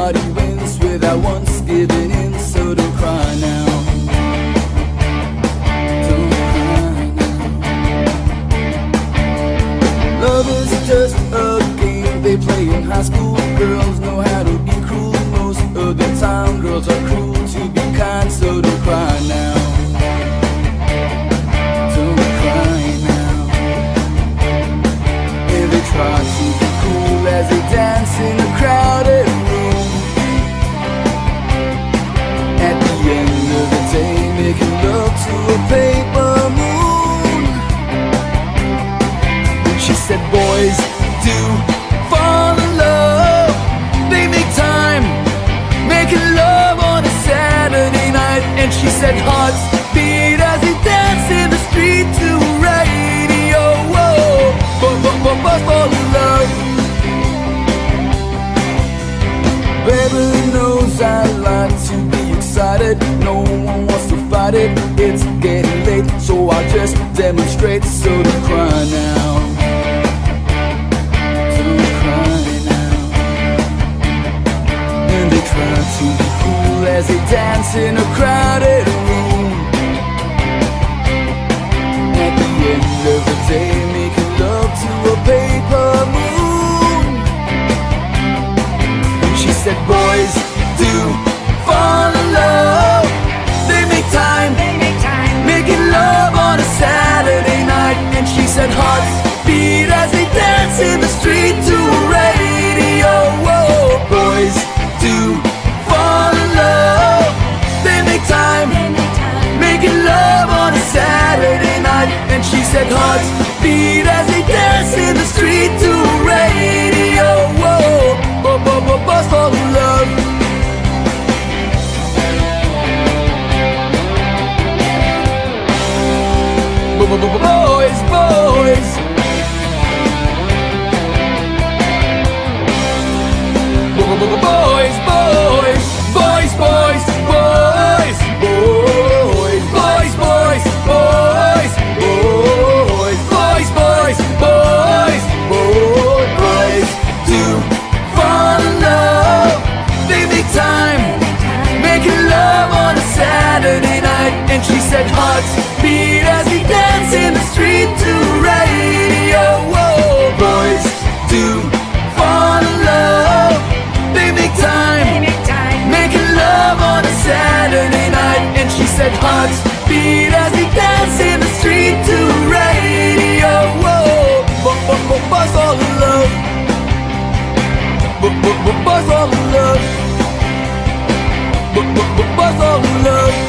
Nobody wins without once giving in, so don't cry now. Don't cry. Love is just a game they play in high school. Girls know how to be cruel most of the time. Girls are cruel to be kind, so don't cry now. Don't cry now. If they try to said, Boys do fall in love. They make time, making love on a Saturday night. And she said, Hearts beat as they dance in the street to radio. Whoa, but, but, but, but fall in love. Baby knows I like to be excited. No one wants to fight it. It's getting late, so I'll just demonstrate. So don't cry now. dancing Boys, boys. Bo- bo- bo- Boys, boys, boys, boys, boys, boys, boys, boys, boys, boys, boys, boys, boys, boys, boys, do fall in love. They make time, making love on a Saturday and she said, hearts beat as we dance in the street to radio. Whoa, boys do fall in love. They make time, making love on a Saturday night. And she said, hearts beat as we dance in the street to radio. Whoa, boys all in love. Boys all in love. Boys all in love.